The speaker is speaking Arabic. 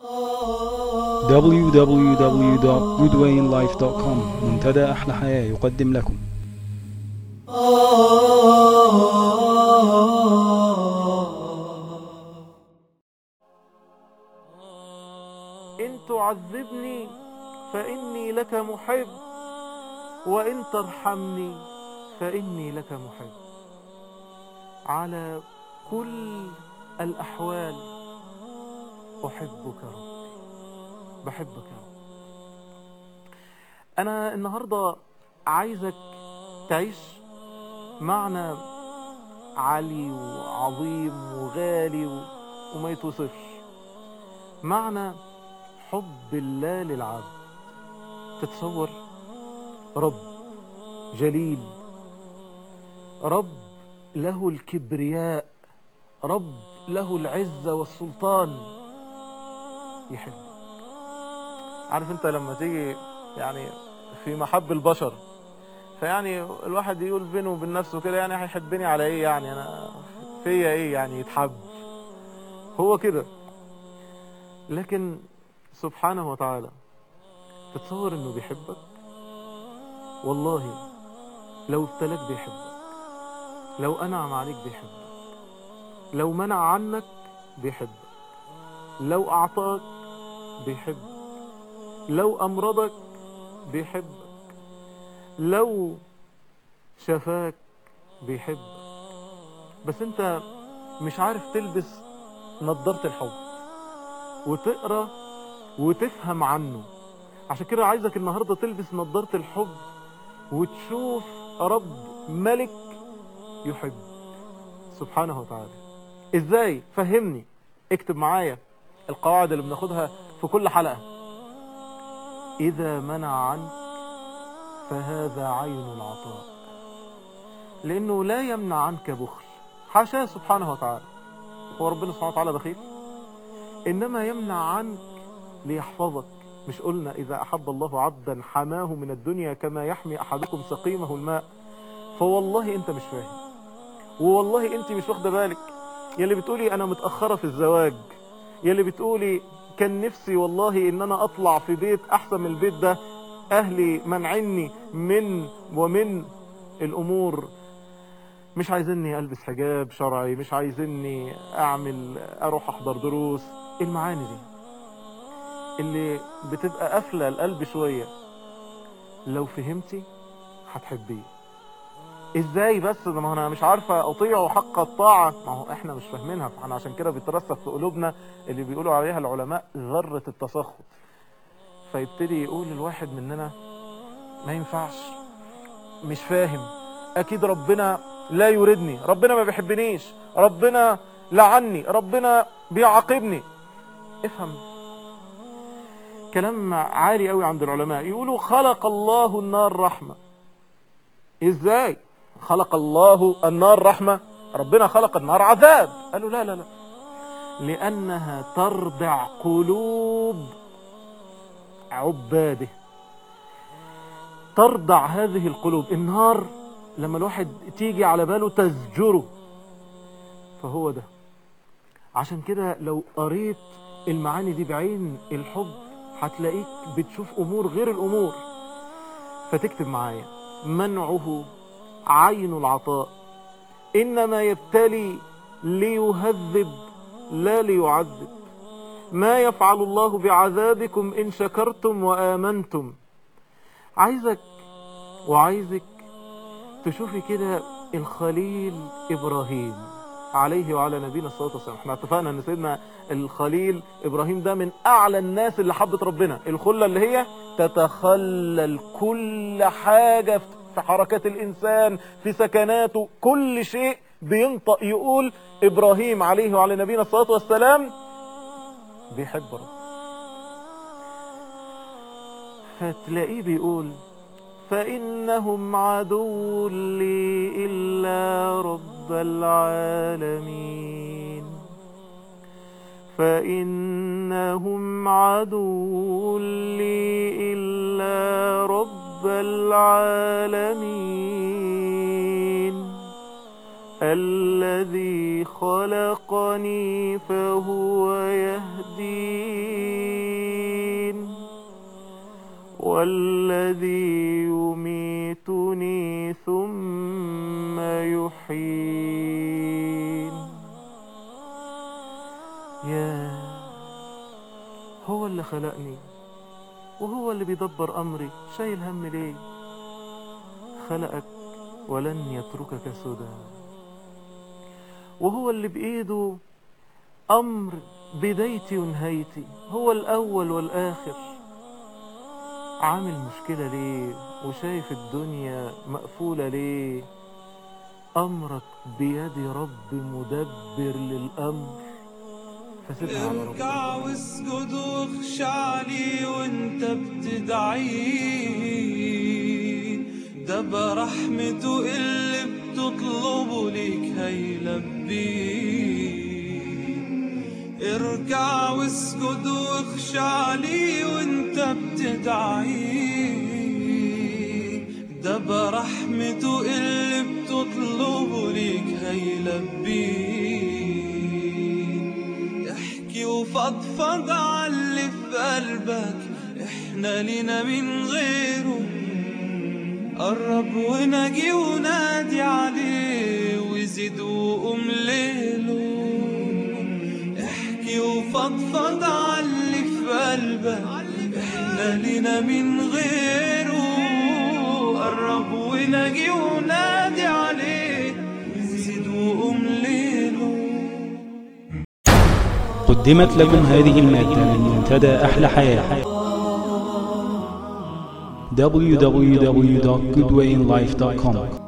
www.goodwayinlife.com منتدى أحلى حياة يقدم لكم. إن تعذبني فإني لك محب وإن ترحمني فإني لك محب. على كل الأحوال أحبك ربي بحبك يا رب. أنا النهاردة عايزك تعيش معنى عالي وعظيم وغالي وما يتوصفش. معنى حب الله للعبد. تتصور؟ رب جليل. رب له الكبرياء. رب له العزة والسلطان. يحبك عارف انت لما تيجي يعني في محب البشر فيعني الواحد يقول بينه وبين نفسه كده يعني هيحبني على إيه يعني؟ أنا فيا إيه يعني يتحب؟ هو كده. لكن سبحانه وتعالى تتصور إنه بيحبك؟ والله لو ابتلاك بيحبك لو أنعم عليك بيحبك لو منع عنك بيحبك لو أعطاك بيحبك لو أمرضك بيحبك لو شفاك بيحبك بس أنت مش عارف تلبس نظارة الحب وتقرأ وتفهم عنه. عشان كده عايزك النهارده تلبس نظارة الحب وتشوف رب ملك يحب. سبحانه وتعالى. إزاي؟ فهمني. اكتب معايا القواعد اللي بناخدها في كل حلقة. إذا منع عنك فهذا عين العطاء. لأنه لا يمنع عنك بخل. حاشاه سبحانه وتعالى. هو ربنا سبحانه وتعالى بخيل. إنما يمنع عنك ليحفظك. مش قلنا إذا أحب الله عبدا حماه من الدنيا كما يحمي أحدكم سقيمه الماء. فوالله أنت مش فاهم. ووالله أنت مش واخدة بالك. يلي بتقولي أنا متأخرة في الزواج. يلي بتقولي كان نفسي والله إن أنا أطلع في بيت أحسن من البيت ده. أهلي منعني من ومن الأمور. مش عايزيني ألبس حجاب شرعي مش عايزيني أعمل أروح أحضر دروس. المعاني دي اللي بتبقى قافلة القلب شوية. لو فهمتي هتحبيه. إزاي بس؟ ده ما أنا مش عارفة اطيعه حق الطاعة. ما هو إحنا مش فاهمينها. فاحنا عشان كده بيترسخ في قلوبنا اللي بيقولوا عليها العلماء ذرة التسخط. فيبتدي يقول الواحد مننا ما ينفعش. مش فاهم. أكيد ربنا لا يريدني ربنا ما بيحبنيش. ربنا لعني. ربنا بيعاقبني. افهم. كلام عالي قوي عند العلماء. يقولوا خلق الله النار رحمة. إزاي؟ خلق الله النار رحمة. ربنا خلق النار عذاب. قالوا لا لا لا. لأنها تردع قلوب عباده. ترضع هذه القلوب. النار لما الواحد تيجي على باله تزجره. فهو ده. عشان كده لو قريت المعاني دي بعين الحب هتلاقيك بتشوف أمور غير الأمور. فتكتب معايا. منعه عين العطاء. إنما يبتلي ليهذب لا ليعذب. ما يفعل الله بعذابكم إن شكرتم وآمنتم. عايزك وعايزك تشوفي كده الخليل إبراهيم عليه وعلى نبينا الصلاة والسلام. إحنا اتفقنا إن سيدنا الخليل إبراهيم ده من أعلى الناس اللي حبت ربنا. الخلة اللي هي تتخلل كل حاجة في حركات الإنسان في سكناته كل شيء بينطق يقول إبراهيم عليه وعلى نبينا الصلاة والسلام بيحب ربنا فتلاقيه بيقول فإنهم عدو لي إلا رب العالمين. فإنهم عدو لي إلا رب العالمين. الذي خلقني فهو يهدين. والذي يميتني ثم يحيين. يا هو اللي خلقني. وهو اللي بيدبر أمري. شايل هم ليه؟ خلقك ولن يتركك سدى. وهو اللي بإيده أمر بدايتي ونهايتي. هو الأول والآخر. عامل مشكلة ليه؟ وشايف الدنيا مقفولة ليه؟ أمرك بيد رب مدبر للأمر. اركع واسجد واخشع لي وانت بتدعيه ده برحمته اللي بتطلبه ليك هيلبيه اركع واسجد واخشع لي وانت بتدعيه ده برحمته اللي بتطلبه ليك هيلبيه على اللي في قلبك إحنا لينا من غيره. قرب ونجي ونادي عليه وزيد وقوم ليله. احكي وفضفض اللي في قلبك إحنا لينا من غيره. قرب ونجي ونادي قدمت لكم هذه المادة من منتدى أحلى حياة. www.goodwayinlife.com